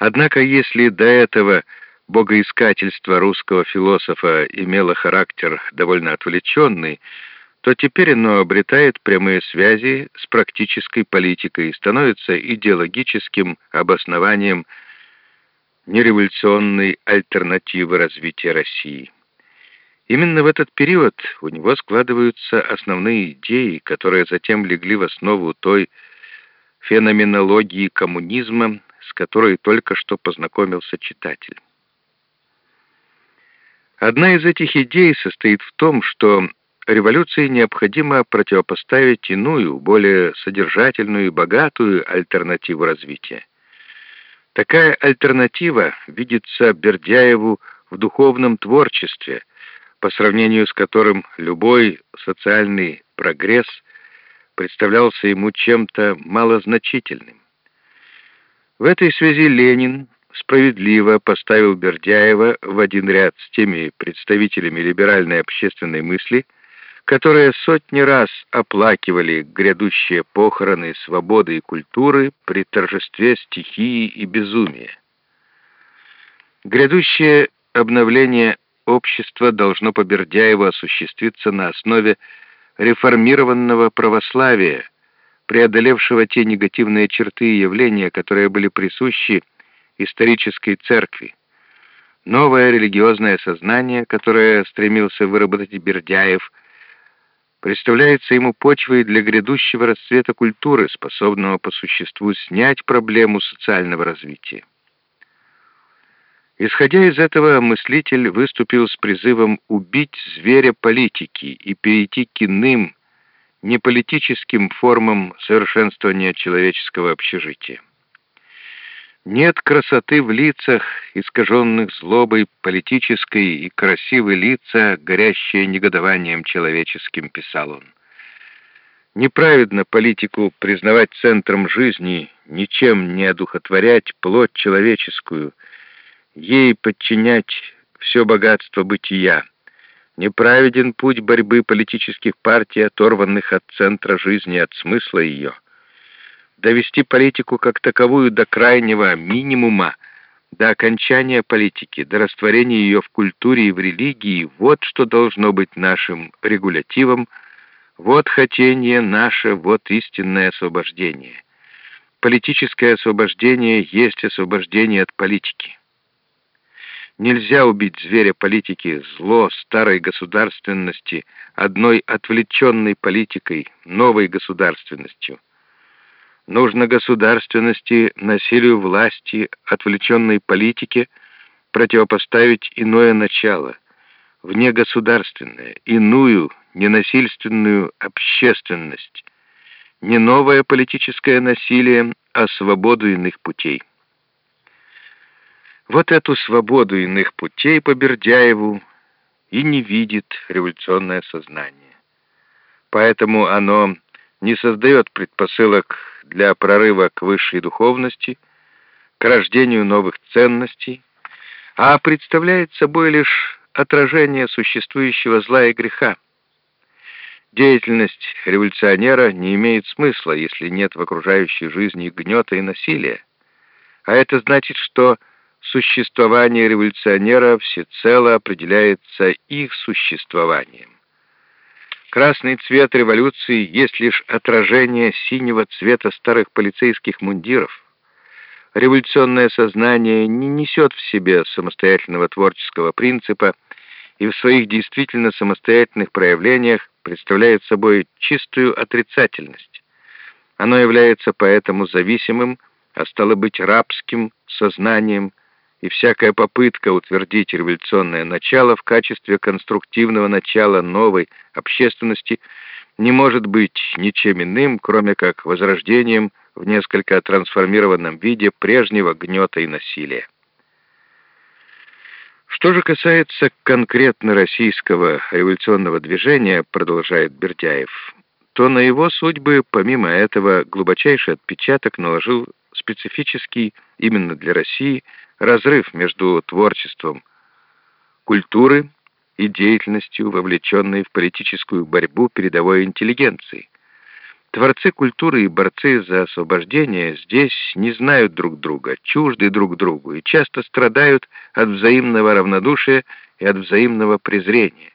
Однако, если до этого богоискательство русского философа имело характер довольно отвлеченный, то теперь оно обретает прямые связи с практической политикой и становится идеологическим обоснованием нереволюционной альтернативы развития России. Именно в этот период у него складываются основные идеи, которые затем легли в основу той феноменологии коммунизма, с которой только что познакомился читатель. Одна из этих идей состоит в том, что революции необходимо противопоставить иную, более содержательную и богатую альтернативу развития. Такая альтернатива видится Бердяеву в духовном творчестве, по сравнению с которым любой социальный прогресс представлялся ему чем-то малозначительным. В этой связи Ленин справедливо поставил Бердяева в один ряд с теми представителями либеральной общественной мысли, которые сотни раз оплакивали грядущие похороны свободы и культуры при торжестве стихии и безумия. Грядущее обновление общества должно по Бердяеву осуществиться на основе реформированного православия, преодолевшего те негативные черты и явления, которые были присущи исторической церкви. Новое религиозное сознание, которое стремился выработать Бердяев, представляется ему почвой для грядущего расцвета культуры, способного по существу снять проблему социального развития. Исходя из этого, мыслитель выступил с призывом убить зверя политики и перейти к иным, неполитическим формам совершенствования человеческого общежития. Нет красоты в лицах, искаженных злобой политической, и красивые лица, горящие негодованием человеческим, писал он. Неправедно политику признавать центром жизни, ничем не одухотворять плоть человеческую, ей подчинять все богатство бытия. Неправеден путь борьбы политических партий, оторванных от центра жизни, от смысла ее довести политику как таковую до крайнего минимума, до окончания политики, до растворения ее в культуре и в религии, вот что должно быть нашим регулятивом, вот хотение наше, вот истинное освобождение. Политическое освобождение есть освобождение от политики. Нельзя убить зверя политики, зло старой государственности, одной отвлеченной политикой, новой государственностью. Нужно государственности, насилию власти, отвлеченной политике противопоставить иное начало, внегосударственное, иную, ненасильственную общественность, не новое политическое насилие, а свободу иных путей. Вот эту свободу иных путей по Бердяеву и не видит революционное сознание. Поэтому оно не создает предпосылок для прорыва к высшей духовности, к рождению новых ценностей, а представляет собой лишь отражение существующего зла и греха. Деятельность революционера не имеет смысла, если нет в окружающей жизни гнета и насилия. А это значит, что существование революционера всецело определяется их существованием. Красный цвет революции есть лишь отражение синего цвета старых полицейских мундиров. Революционное сознание не несет в себе самостоятельного творческого принципа и в своих действительно самостоятельных проявлениях представляет собой чистую отрицательность. Оно является поэтому зависимым, а стало быть рабским сознанием, и всякая попытка утвердить революционное начало в качестве конструктивного начала новой общественности не может быть ничем иным, кроме как возрождением в несколько трансформированном виде прежнего гнета и насилия. Что же касается конкретно российского революционного движения, продолжает Бердяев, то на его судьбы, помимо этого, глубочайший отпечаток наложил специфический именно для России разрыв между творчеством культуры и деятельностью, вовлеченной в политическую борьбу передовой интеллигенции. Творцы культуры и борцы за освобождение здесь не знают друг друга, чужды друг другу и часто страдают от взаимного равнодушия и от взаимного презрения.